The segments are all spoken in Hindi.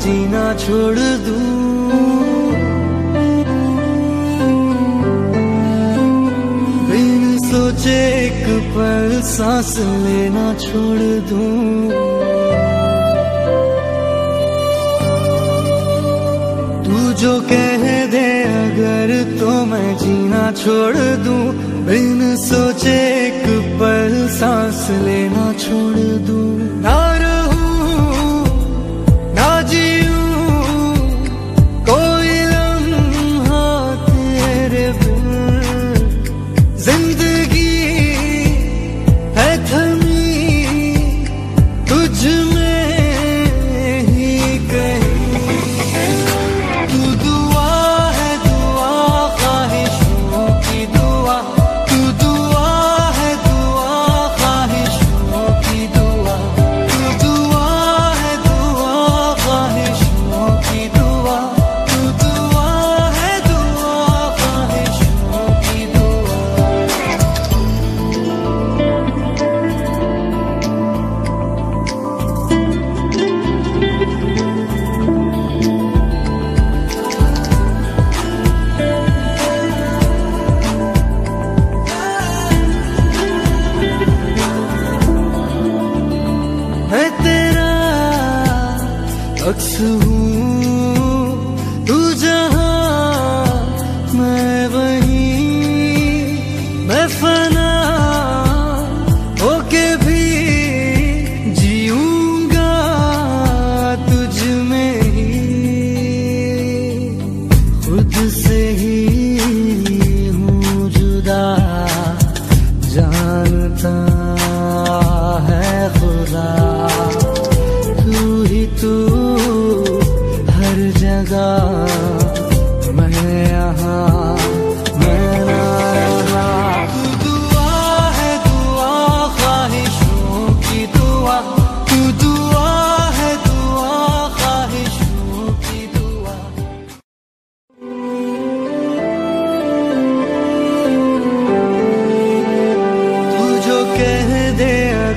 जीना छोड़ दूँ। बिन सोचे एक पल सांस लेना छोड़ दूँ। तू जो कह दे, अगर तो मैं जीना छोड़ दूँ। बिन सोचे एक पल सांस लेना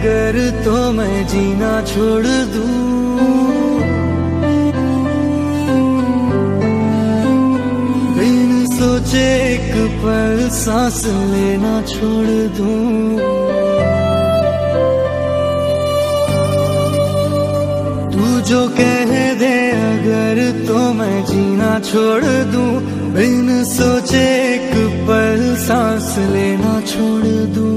अगर तो मैं जीना छोड़ दूँ। सोचे एक पल सांस लेना छोड़ दूँ। तू जो कह दे अगर तो मैं जीना छोड़ दूँ। बिन सोचे एक पल सांस लेना छोड़ दूँ।